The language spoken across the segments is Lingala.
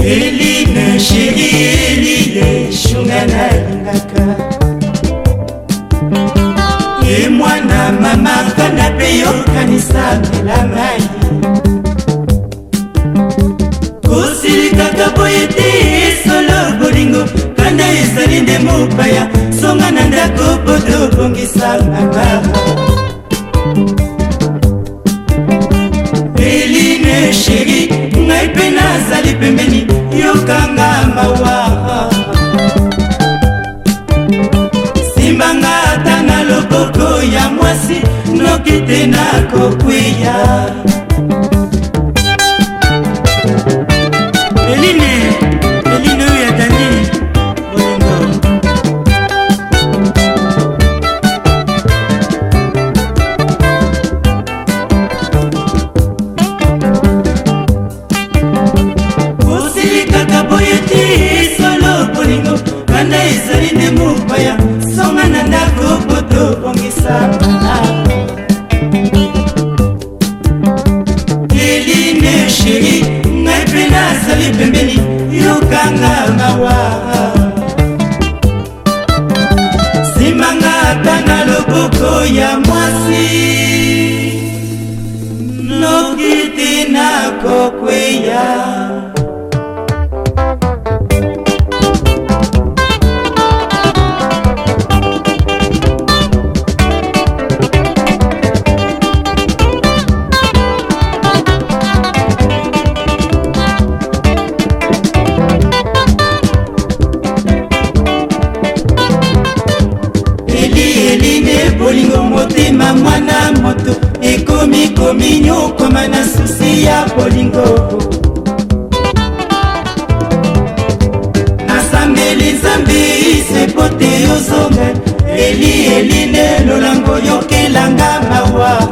eline sheri eline shunga nalingaka ye mwana mama kanda mpe yokanisa mela mai kosilikaka boye te mopaya songa na ndako poto obongisa makaba sari ne mu baya bolingo motema mwana moto ekomi kominyokoma na susi ya bolingo asambeli nzambe sepote yozonga eli eli nde lolango yokelanga mawa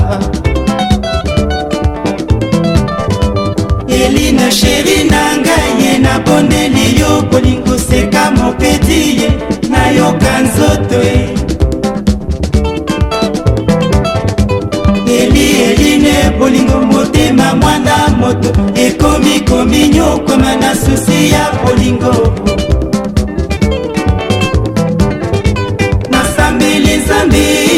eli na sheri na ngai ye nabondeli yo bolingo seka mopeti ye nayoka nzoto e motema mwana moto ekomi kominyokwama na susi ya bolingo nasambeli nzambi